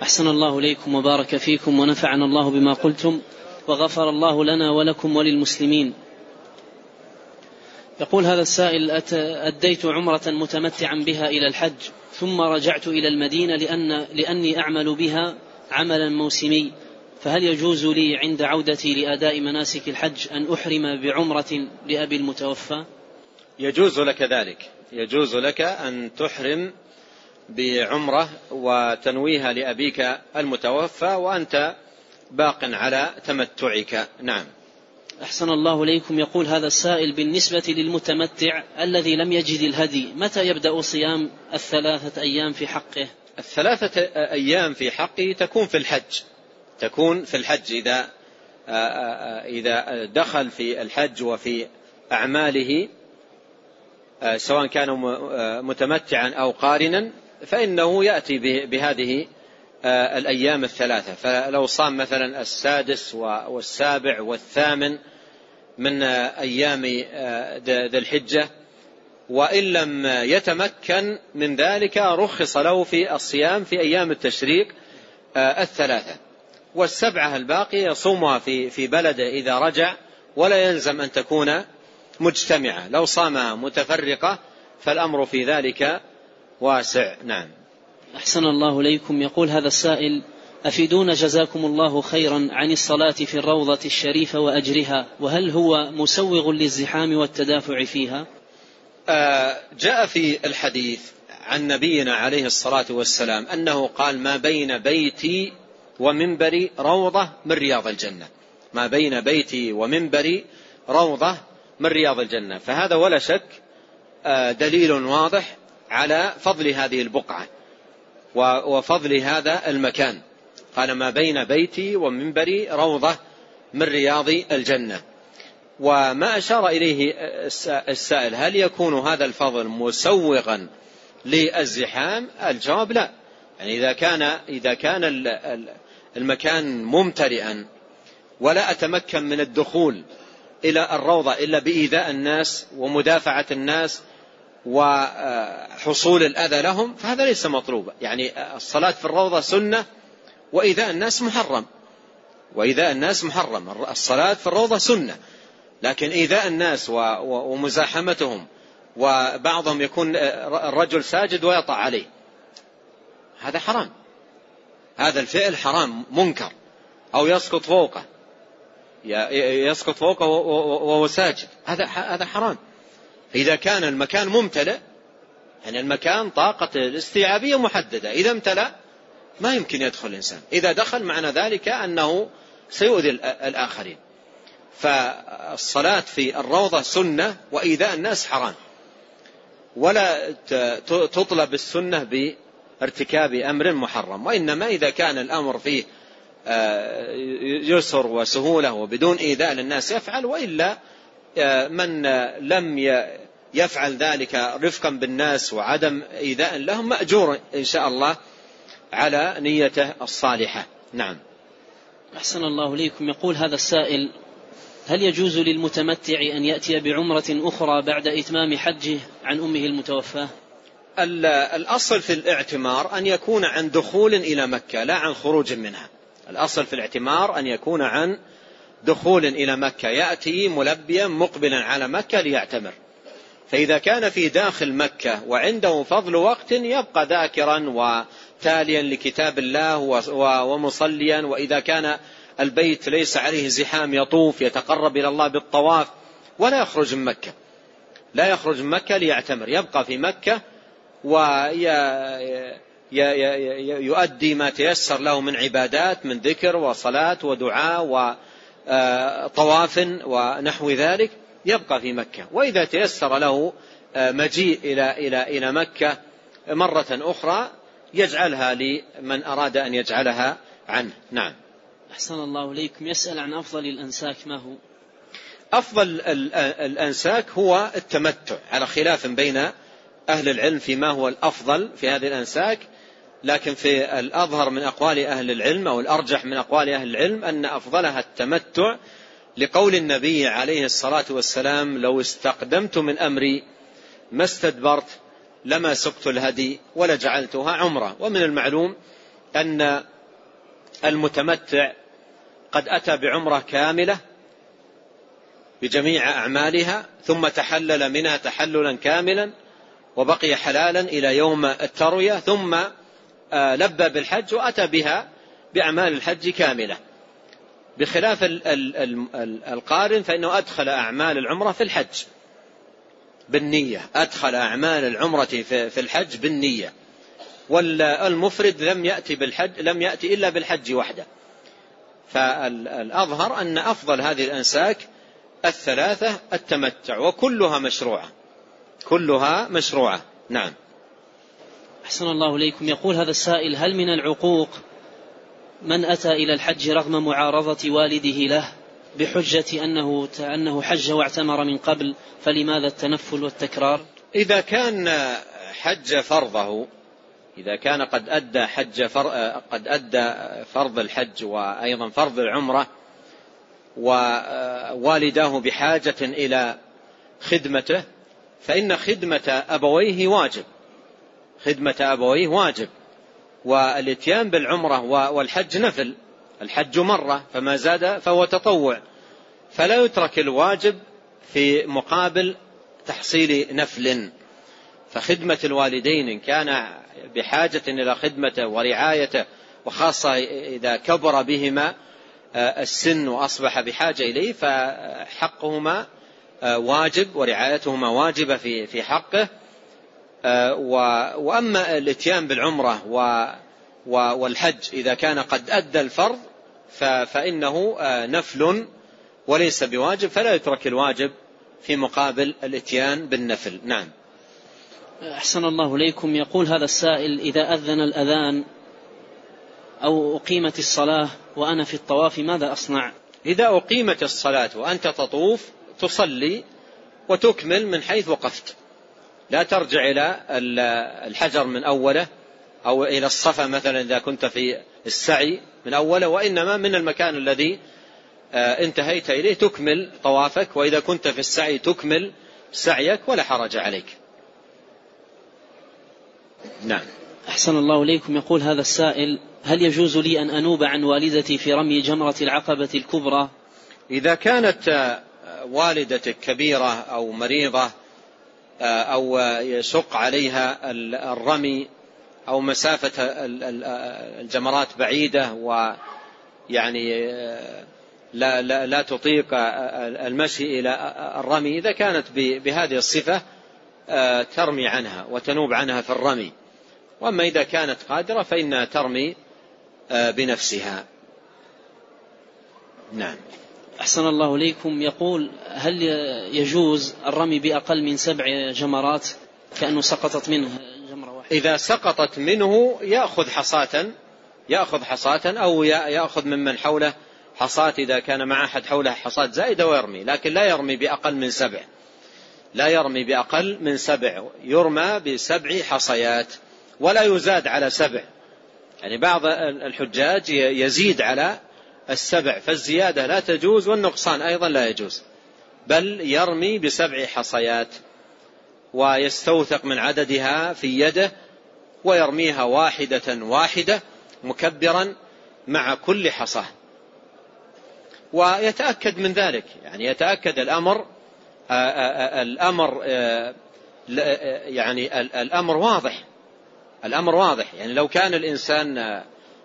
أحسن الله إليكم وبارك فيكم ونفعنا الله بما قلتم وغفر الله لنا ولكم وللمسلمين. يقول هذا السائل أديت عمرة متمتعا بها إلى الحج ثم رجعت إلى المدينة لأن لأني أعمل بها عملا موسمي. فهل يجوز لي عند عودتي لأداء مناسك الحج أن أحرم بعمرة لأبي المتوفى؟ يجوز لك ذلك. يجوز لك أن تحرم بعمرة وتنويها لأبيك المتوفى وأنت باق على تمتعك. نعم. أحسن الله إليكم. يقول هذا السائل بالنسبة للمتمتع الذي لم يجد الهدي متى يبدأ صيام الثلاثة أيام في حقه؟ الثلاثة أيام في حقه تكون في الحج. تكون في الحج إذا إذا دخل في الحج وفي أعماله سواء كان متمتعا أو قارنا فإنه يأتي بهذه الأيام الثلاثة. فلو صام مثلا السادس والسابع والثامن من أيام ذي الحجة وإن لم يتمكن من ذلك رخص له في الصيام في أيام التشريق الثلاثة. والسبعة الباقية يصومها في في بلده إذا رجع ولا يلزم أن تكون مجتمعة. لو صامها متفرقة فالأمر في ذلك واسع. نعم. أحسن الله إليكم. يقول هذا السائل أفيدون جزاكم الله خيرا عن الصلاة في الروضة الشريفة وأجرها وهل هو مسوغ للزحام والتدافع فيها؟ آه جاء في الحديث عن نبينا عليه الصلاة والسلام أنه قال ما بين بيتي ومنبري روضة من رياض الجنة. ما بين بيتي ومنبري روضة من رياض الجنة. فهذا ولا شك آه دليل واضح على فضل هذه البقعة وفضل هذا المكان. قال ما بين بيتي ومنبري روضة من رياض الجنة. وما أشار إليه السائل هل يكون هذا الفضل مسوغا للزحام؟ الجواب لا. يعني إذا كان إذا كان المكان ممتلئا ولا أتمكن من الدخول إلى الروضة إلا بإيذاء الناس ومدافعة الناس وحصول الأذى لهم فهذا ليس مطلوبا. يعني الصلاة في الروضة سنة وإيذاء الناس محرم. وإيذاء الناس محرم الصلاة في الروضة سنة. لكن إيذاء الناس ومزاحمتهم وبعضهم يكون الرجل ساجد ويطع عليه. هذا حرام. هذا الفعل حرام منكر. أو يسقط فوقه. يسقط فوقه وهو ساجد. هذا هذا حرام. إذا كان المكان ممتلئ يعني المكان طاقة الاستيعابية محددة. إذا امتلأ ما يمكن يدخل الإنسان. إذا دخل معنى ذلك أنه سيؤذي الآخرين. فالصلاة في الروضة سنة وإيذاء الناس حرام. ولا تطلب السنة بارتكاب أمر محرم. وإنما إذا كان الأمر فيه آه، يسر وسهولة وبدون إيذاء للناس يفعل وإلا من لم يفعل ذلك رفقا بالناس وعدم إيذاء لهم مأجور إن شاء الله على نيته الصالحة. نعم. أحسن الله ليكم. يقول هذا السائل هل يجوز للمتمتع أن يأتي بعمرة أخرى بعد إتمام حجه عن أمه المتوفاة؟ الأصل في الاعتمار أن يكون عن دخول إلى مكة لا عن خروج منها. الأصل في الاعتمار أن يكون عن دخول إلى مكة يأتي ملبيا مقبلا على مكة ليعتمر. فإذا كان في داخل مكة وعنده فضل وقت يبقى ذاكرا وتاليا لكتاب الله ومصليا. وإذا كان البيت ليس عليه زحام يطوف يتقرب إلى الله بالطواف ولا يخرج من مكة. لا يخرج من مكة ليعتمر. يبقى في مكة ويؤدي ما تيسر له من عبادات من ذكر وصلاة ودعاء وطواف ونحو ذلك يبقى في مكة. وإذا تيسر له آه، مجيء إلى إلى إلى مكة مرة أخرى يجعلها لمن أراد أن يجعلها عنه. نعم. أحسن الله إليكم. يسأل عن أفضل الأنساك ما هو؟ أفضل الأنساك هو التمتع على خلاف بين أهل العلم فيما هو الأفضل في هذه الأنساك. لكن في الأظهر من أقوال أهل العلم أو الأرجح من أقوال أهل العلم أن أفضلها التمتع لقول النبي عليه الصلاة والسلام لو استقدمت من أمري ما استدبرت لما سقت الهدي ولجعلتها عمرة. ومن المعلوم أن المتمتع قد أتى بعمرة كاملة بجميع أعمالها ثم تحلل منها تحللا كاملا وبقي حلالا إلى يوم التروية ثم لبى بالحج وأتى بها بأعمال الحج كاملة. بخلاف القارن فإنه أدخل أعمال العمرة في الحج بالنية. أدخل أعمال العمرة في الحج بالنية. والمفرد لم يأتي بالحج لم يأتي إلا بالحج وحده. فالأظهر أن أفضل هذه الأنساك الثلاثة التمتع وكلها مشروعة. كلها مشروعة. نعم. أحسن الله إليكم يقول هذا السائل هل من العقوق من أتى إلى الحج رغم معارضة والده له بحجة أنه أنه حج واعتمر من قبل فلماذا التنفل والتكرار؟ إذا كان حج فرضه إذا كان قد أدى حج فر... قد أدى فرض الحج وأيضا فرض العمرة ووالداه بحاجة إلى خدمته فإن خدمة أبويه واجب خدمة أبويه واجب. والإتيان بالعمرة والحج نفل. الحج مرة فما زاد فهو تطوع. فلا يترك الواجب في مقابل تحصيل نفل. فخدمة الوالدين إن كان بحاجة إلى خدمته ورعايته وخاصة إذا كبر بهما آه، السن وأصبح بحاجة إليه فحقهما آه، واجب ورعايتهما واجبة في حقه. وأما الاتيان بالعمرة والحج إذا كان قد أدى الفرض فإنه نفل وليس بواجب فلا يترك الواجب في مقابل الاتيان بالنفل. نعم. أحسن الله إليكم. يقول هذا السائل إذا أذن الأذان أو أقيمت الصلاة وأنا في الطواف ماذا أصنع؟ إذا أقيمت الصلاة وأنت تطوف تصلي وتكمل من حيث وقفت. لا ترجع إلى الحجر من أوله أو إلى الصفا مثلا إذا كنت في السعي من أوله وإنما من المكان الذي آه، انتهيت إليه تكمل طوافك وإذا كنت في السعي تكمل سعيك ولا حرج عليك. نعم. أحسن الله إليكم. يقول هذا السائل هل يجوز لي أن أنوب عن والدتي في رمي جمرة العقبة الكبرى؟ إذا كانت آه، والدتك كبيرة أو مريضة أو يشق عليها الرمي أو مسافة الجمرات بعيدة ويعني آه، لا, لا, لا تطيق المشي إلى الرمي. إذا كانت بهذه الصفة ترمي عنها وتنوب عنها في الرمي. وأما إذا كانت قادرة فإنها ترمي آه، بنفسها. نعم. أحسن الله إليكم يقول هل يجوز الرمي بأقل من سبع جمرات؟ كأنه سقطت منه جمرة واحدة. إذا سقطت منه يأخذ حصاة يأخذ حصاة أو يأخذ ممن حوله حصاة إذا كان مع أحد حوله حصاة زائدة ويرمي لكن لا يرمي بأقل من سبع. لا يرمي بأقل من سبع يرمى بسبع حصيات ولا يزاد على سبع. يعني بعض الحجاج يزيد على السبع فالزيادة لا تجوز والنقصان أيضا لا يجوز. بل يرمي بسبع حصيات ويستوثق من عددها في يده ويرميها واحدة واحدة مكبرا مع كل حصاة. ويتأكد من ذلك يعني يتأكد الأمر الأمر يعني الأمر واضح. الأمر واضح يعني لو كان الإنسان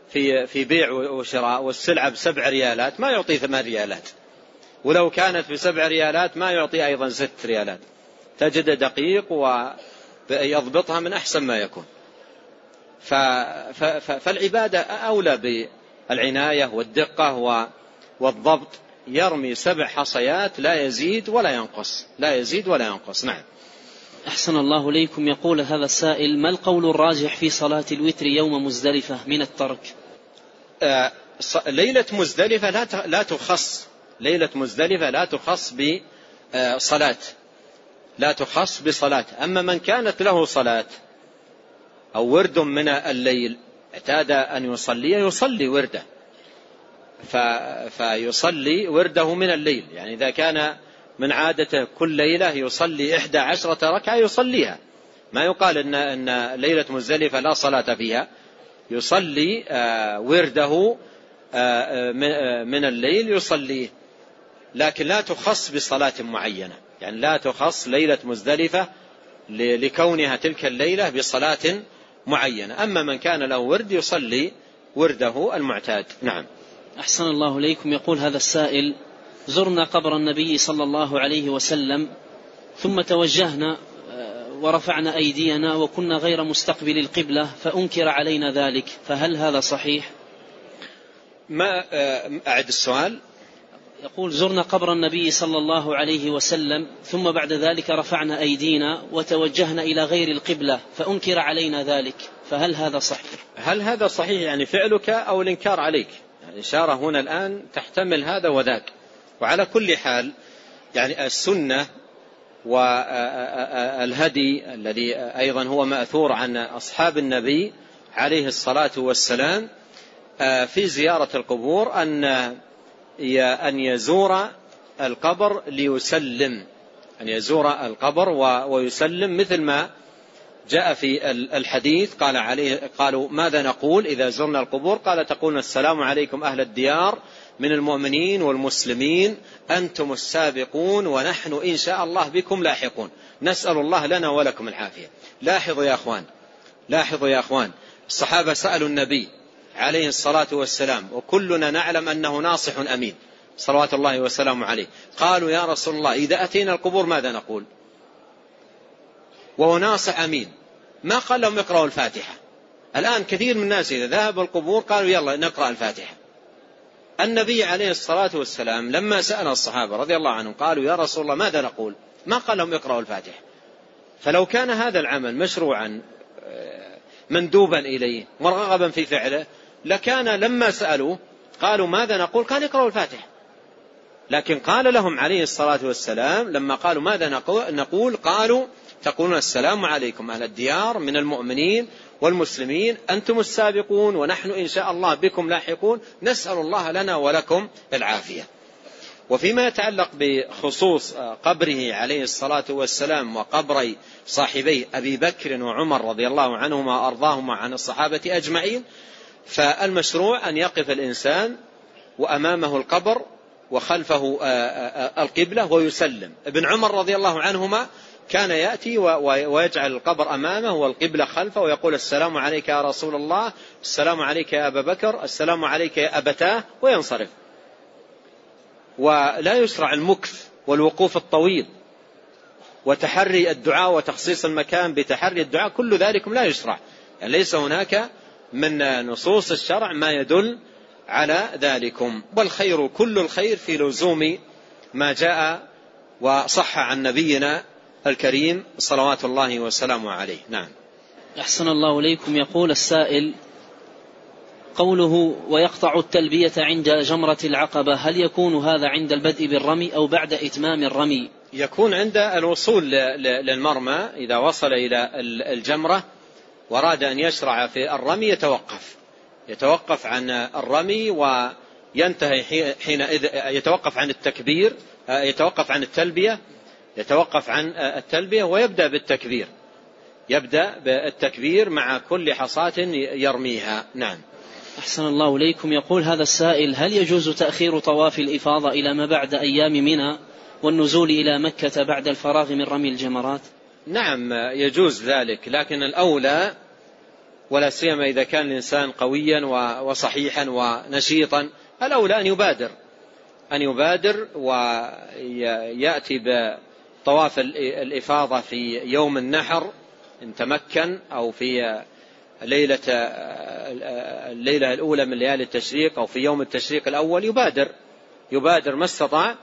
في في بيع وشراء والسلعة بسبع ريالات ما يعطي ثمان ريالات. ولو كانت بسبع ريالات ما يعطي أيضا ست ريالات. تجد دقيق ويضبطها من أحسن ما يكون. فالعبادة أولى بالعناية والدقة والضبط. يرمي سبع حصيات لا يزيد ولا ينقص. لا يزيد ولا ينقص. نعم. أحسن الله إليكم. يقول هذا السائل ما القول الراجح في صلاة الوتر يوم مزدلفة من الترك؟ آه ليلة مزدلفة لا لا تخص ليلة مزدلفة لا تخص بصلاة لا تخص بصلاة. أما من كانت له صلاة أو ورد من الليل اعتاد أن يصلي يصلي ورده. فيصلي ورده من الليل. يعني إذا كان من عادته كل ليلة يصلي إحدى عشرة ركعة يصليها. ما يقال إن, إن ليلة مزدلفة لا صلاة فيها. يصلي ورده من الليل يصليه. لكن لا تخص بصلاة معينة. يعني لا تخص ليلة مزدلفة لكونها تلك الليلة بصلاة معينة. أما من كان له ورد يصلي ورده المعتاد. نعم. أحسن الله إليكم. يقول هذا السائل زرنا قبر النبي صلى الله عليه وسلم ثم توجهنا آه، ورفعنا أيدينا وكنا غير مستقبل القبلة فأنكر علينا ذلك. فهل هذا صحيح؟ ما آه، أعد السؤال. يقول زرنا قبر النبي صلى الله عليه وسلم ثم بعد ذلك رفعنا أيدينا وتوجهنا إلى غير القبلة فأنكر علينا ذلك. فهل هذا صحيح؟ هل هذا صحيح يعني فعلك أو الإنكار عليك؟ يعني إشارة هنا الآن تحتمل هذا وذاك. وعلى كل حال يعني السنة والهدي الذي أيضا هو مأثور عن أصحاب النبي عليه الصلاة والسلام في زيارة القبور أن أن يزور القبر ليسلم أن يزور القبر ويسلم مثل ما جاء في الحديث. قال عليه قالوا ماذا نقول إذا زرنا القبور؟ قال تقولون السلام عليكم أهل الديار من المؤمنين والمسلمين أنتم السابقون ونحن إن شاء الله بكم لاحقون. نسأل الله لنا ولكم العافية. لاحظوا يا أخوان لاحظوا يا أخوان الصحابة سألوا النبي عليه الصلاة والسلام وكلنا نعلم أنه ناصح أمين صلوات الله وسلامه عليه. قالوا يا رسول الله إذا أتينا القبور ماذا نقول؟ وهو ناصح أمين. ما قال لهم اقرأوا الفاتحة. الآن كثير من الناس إذا ذهبوا القبور قالوا يلا نقرأ الفاتحة. النبي عليه الصلاة والسلام لما سأل الصحابة رضي الله عنهم قالوا يا رسول الله ماذا نقول؟ ما قال لهم اقرأوا الفاتحة. فلو كان هذا العمل مشروعا آه، مندوبا إليه مرغبا في فعله لكان لما سألوه قالوا ماذا نقول؟ قال اقرأوا الفاتحة. لكن قال لهم عليه الصلاة والسلام لما قالوا ماذا نقول؟ قالوا تقولون السلام عليكم أهل الديار من المؤمنين والمسلمين أنتم السابقون ونحن إن شاء الله بكم لاحقون. نسأل الله لنا ولكم العافية. وفيما يتعلق بخصوص قبره عليه الصلاة والسلام وقبري صاحبيه أبي بكر وعمر رضي الله عنهما وأرضاهما عن الصحابة أجمعين فالمشروع أن يقف الإنسان وأمامه القبر وخلفه القبلة ويسلم. ابن عمر رضي الله عنهما كان يأتي ويجعل القبر أمامه والقبلة خلفه ويقول السلام عليك يا رسول الله السلام عليك يا أبا بكر السلام عليك يا أبتاه وينصرف. ولا يشرع المكث والوقوف الطويل وتحري الدعاء وتخصيص المكان بتحري الدعاء كل ذلك لا يشرع. يعني ليس هناك من نصوص الشرع ما يدل على ذلكم. والخير كل الخير في لزوم ما جاء وصح عن نبينا الكريم صلوات الله وسلامه عليه. نعم. أحسن الله إليكم. يقول السائل قوله ويقطع التلبية عند جمرة العقبة هل يكون هذا عند البدء بالرمي أو بعد إتمام الرمي؟ يكون عند الوصول للمرمى إذا وصل إلى الجمرة وراد أن يشرع في الرمي يتوقف. يتوقف عن الرمي وينتهي حينئذ يتوقف عن التكبير يتوقف عن التلبية يتوقف عن التلبية ويبدأ بالتكبير. يبدأ بالتكبير مع كل حصاة يرميها. نعم. أحسن الله إليكم. يقول هذا السائل هل يجوز تأخير طواف الإفاضة إلى ما بعد أيام منى والنزول إلى مكة بعد الفراغ من رمي الجمرات؟ نعم يجوز ذلك لكن الأولى ولا سيما إذا كان الإنسان قويا وصحيحا ونشيطا الأولى أن يبادر. أن يبادر ويأتي بطواف الإفاضة في يوم النحر إن تمكن أو في ليلة الليلة الأولى من ليالي التشريق أو في يوم التشريق الأول يبادر يبادر ما استطاع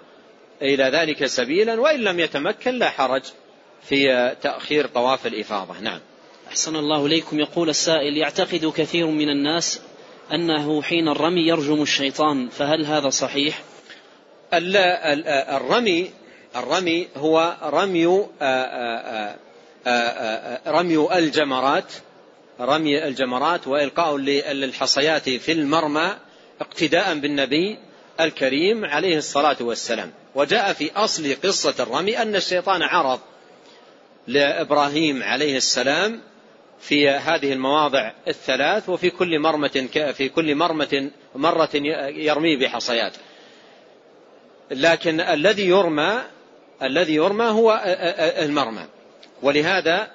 إلى ذلك سبيلا وإن لم يتمكن لا حرج في تأخير طواف الإفاضة. نعم. أحسن الله إليكم. يقول السائل يعتقد كثير من الناس أنه حين الرمي يرجم الشيطان فهل هذا صحيح؟ الرمي الرمي هو رمي رمي الجمرات رمي الجمرات وإلقاء للحصيات في المرمى اقتداء بالنبي الكريم عليه الصلاة والسلام. وجاء في أصل قصة الرمي أن الشيطان عرض لإبراهيم عليه السلام في هذه المواضع الثلاث وفي كل مرمة في كل مرمة مرة يرمي بحصيات. لكن الذي يرمى الذي يرمى هو المرمى. ولهذا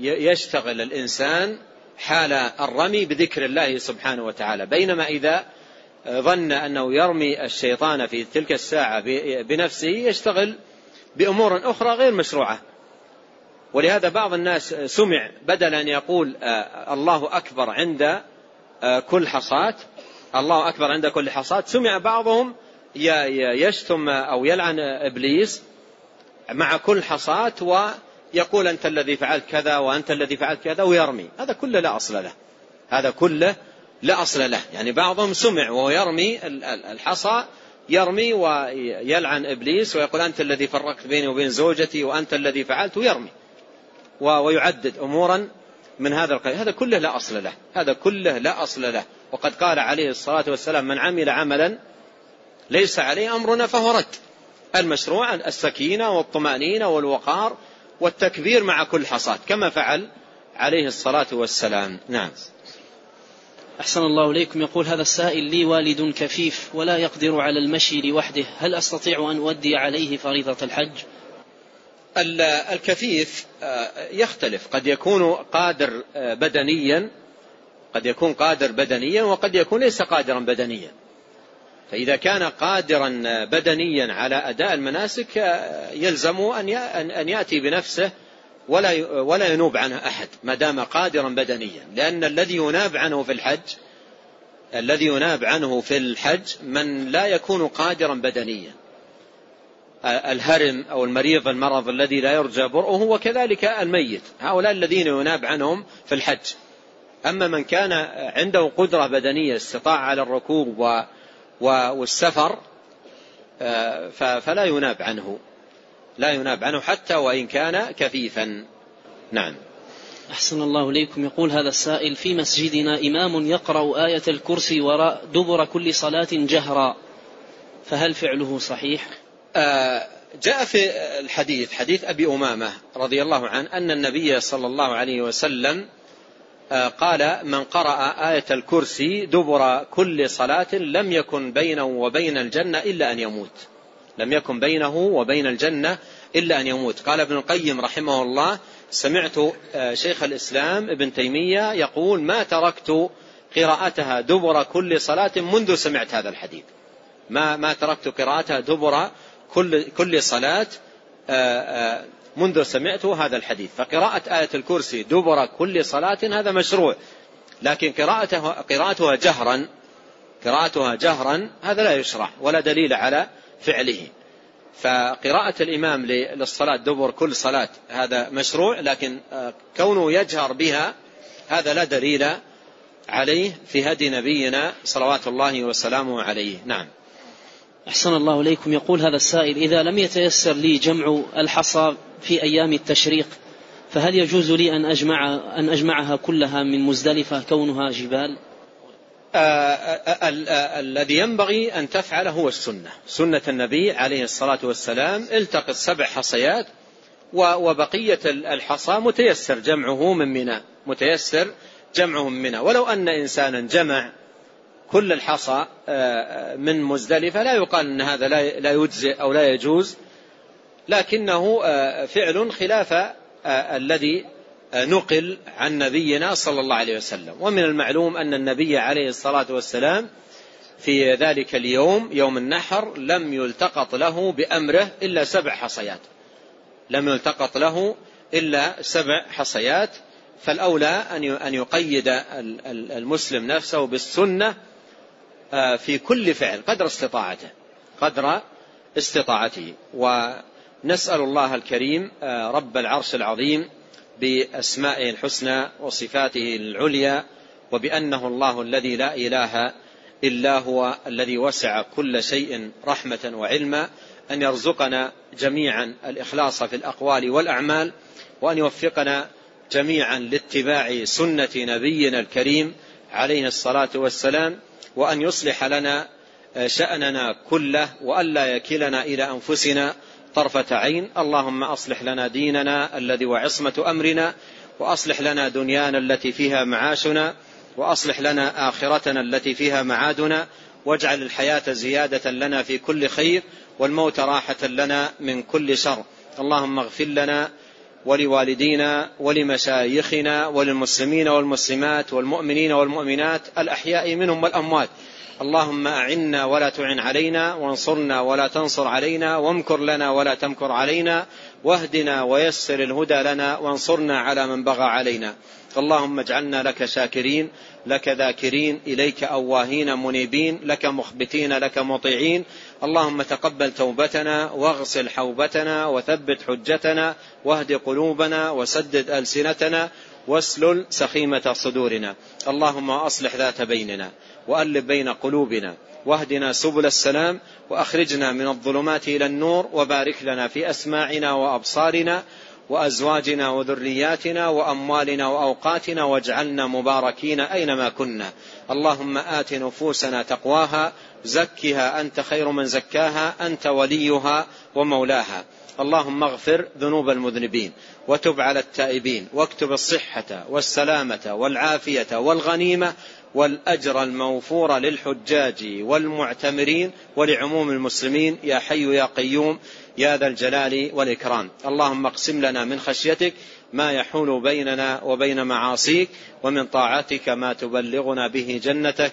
يشتغل الإنسان حال الرمي بذكر الله سبحانه وتعالى. بينما إذا ظن أنه يرمي الشيطان في تلك الساعة بنفسه يشتغل بأمور أخرى غير مشروعة. ولهذا بعض الناس سمع بدل أن يقول آه، الله أكبر عند آه، كل حصاة الله أكبر عند كل حصاة سمع بعضهم يشتم أو يلعن إبليس مع كل حصاة ويقول أنت الذي فعلت كذا وأنت الذي فعلت كذا ويرمي. هذا كله لا أصل له. هذا كله لا أصل له. يعني بعضهم سمع وهو يرمي الحصى يرمي ويلعن إبليس ويقول أنت الذي فرقت بيني وبين زوجتي وأنت الذي فعلت ويرمي. ويعدد أمورا من هذا القبيل هذا كله لا أصل له. هذا كله لا أصل له. وقد قال عليه الصلاة والسلام من عمل عملا ليس عليه أمرنا فهو رد. المشروع السكينة والطمأنينة والوقار والتكبير مع كل حصاد كما فعل عليه الصلاة والسلام. نعم. أحسن الله إليكم. يقول هذا السائل لي والد كفيف ولا يقدر على المشي لوحده هل أستطيع أن أودي عليه فريضة الحج؟ الكفيف آه، يختلف. قد يكون قادر آه، بدنيا قد يكون قادر بدنيا وقد يكون ليس قادرا بدنيا. فإذا كان قادرا بدنيا على أداء المناسك آه، يلزم أن يأتي بنفسه ولا ولا ينوب عنه أحد ما دام قادرا بدنيا. لأن الذي يناب عنه في الحج الذي يناب عنه في الحج من لا يكون قادرا بدنيا. الهرم أو المريض المرض الذي لا يرجى برؤه وكذلك الميت. هؤلاء الذين يناب عنهم في الحج. أما من كان عنده قدرة بدنية استطاع على الركوب والسفر آه، فلا يناب عنه. لا يناب عنه حتى وإن كان كفيفا. نعم. أحسن الله إليكم. يقول هذا السائل في مسجدنا إمام يقرأ آية الكرسي وراء دبر كل صلاة جهرا. فهل فعله صحيح؟ آه، جاء في الحديث حديث أبي أمامة رضي الله عنه أن النبي صلى الله عليه وسلم قال من قرأ آية الكرسي دبر كل صلاة لم يكن بينه وبين الجنة إلا أن يموت. لم يكن بينه وبين الجنة إلا أن يموت. قال ابن القيم رحمه الله سمعت آه، شيخ الإسلام ابن تيمية يقول ما تركت قراءتها دبر كل صلاة منذ سمعت هذا الحديث. ما ما تركت قراءتها دبر كل كل صلاة آه، آه، منذ سمعت هذا الحديث. فقراءة آية الكرسي دبر كل صلاة هذا مشروع. لكن قراءتها قراءتها جهرا قراءتها جهرا هذا لا يشرع ولا دليل على فعله. فقراءة الإمام للصلاة دبر كل صلاة هذا مشروع. لكن آه، كونه يجهر بها هذا لا دليل عليه في هدي نبينا صلوات الله وسلامه عليه. نعم. أحسن الله إليكم. يقول هذا السائل إذا لم يتيسر لي جمع الحصى في أيام التشريق فهل يجوز لي أن أجمع أن أجمعها كلها من مزدلفة كونها جبال؟ آه، آه، آه، الذي ينبغي أن تفعل هو السنة. سنة النبي عليه الصلاة والسلام التقط سبع حصيات وبقية الحصى متيسر جمعه من منى متيسر جمعه من منى ولو أن إنسانا جمع كل الحصى من مزدلفة لا يقال أن هذا لا يجزئ أو لا يجوز لكنه فعل خلاف الذي نقل عن نبينا صلى الله عليه وسلم. ومن المعلوم أن النبي عليه الصلاة والسلام في ذلك اليوم يوم النحر لم يلتقط له بأمره إلا سبع حصيات. لم يلتقط له إلا سبع حصيات فالأولى أن يقيد المسلم نفسه بالسنة آه، في كل فعل قدر استطاعته قدر استطاعته. ونسأل الله الكريم آه، رب العرش العظيم بأسمائه الحسنى وصفاته العليا وبأنه الله الذي لا إله إلا هو الذي وسع كل شيء رحمة وعلما أن يرزقنا جميعا الإخلاص في الأقوال والأعمال وأن يوفقنا جميعا لاتباع سنة نبينا الكريم عليه الصلاة والسلام. وأن يصلح لنا شأننا كله وألا يكلنا إلى أنفسنا طرفة عين. اللهم أصلح لنا ديننا الذي وعصمة أمرنا وأصلح لنا دنيانا التي فيها معاشنا وأصلح لنا آخرتنا التي فيها معادنا واجعل الحياة زيادة لنا في كل خير والموت راحة لنا من كل شر. اللهم اغفر لنا ولوالدينا ولمشايخنا وللمسلمين والمسلمات والمؤمنين والمؤمنات الأحياء منهم والأموات. اللهم أعنا ولا تعن علينا وانصرنا ولا تنصر علينا وامكر لنا ولا تمكر علينا واهدنا ويسر الهدى لنا وانصرنا على من بغى علينا. اللهم اجعلنا لك شاكرين. لك ذاكرين إليك أواهين منيبين لك مخبتين لك مطيعين. اللهم تقبل توبتنا واغسل حوبتنا وثبت حجتنا واهد قلوبنا وسدد ألسنتنا واسلل سخيمة صدورنا. اللهم أصلح ذات بيننا وألف بين قلوبنا واهدنا سبل السلام وأخرجنا من الظلمات إلى النور وبارك لنا في أسماعنا وأبصارنا وأزواجنا وذرياتنا وأموالنا وأوقاتنا واجعلنا مباركين أينما كنا. اللهم آت نفوسنا تقواها زكها أنت خير من زكاها أنت وليها ومولاها. اللهم اغفر ذنوب المذنبين وتب على التائبين واكتب الصحة والسلامة والعافية والغنيمة والأجر الموفور للحجاج والمعتمرين ولعموم المسلمين. يا حي يا قيوم يا ذا الجلال والإكرام. اللهم اقسم لنا من خشيتك ما يحول بيننا وبين معاصيك ومن طاعتك ما تبلغنا به جنتك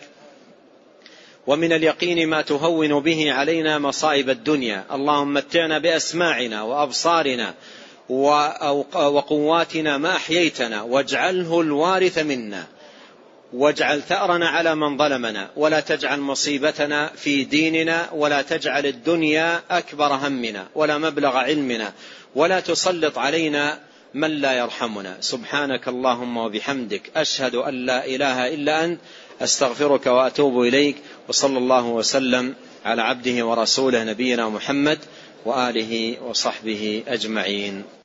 ومن اليقين ما تهون به علينا مصائب الدنيا. اللهم متعنا بأسماعنا وأبصارنا وقواتنا ما أحييتنا واجعله الوارث منا. واجعل ثأرنا على من ظلمنا ولا تجعل مصيبتنا في ديننا ولا تجعل الدنيا أكبر همنا ولا مبلغ علمنا ولا تسلط علينا من لا يرحمنا. سبحانك اللهم وبحمدك أشهد أن لا إله إلا أنت أستغفرك وأتوب إليك وصلى الله وسلم على عبده ورسوله نبينا محمد وآله وصحبه أجمعين.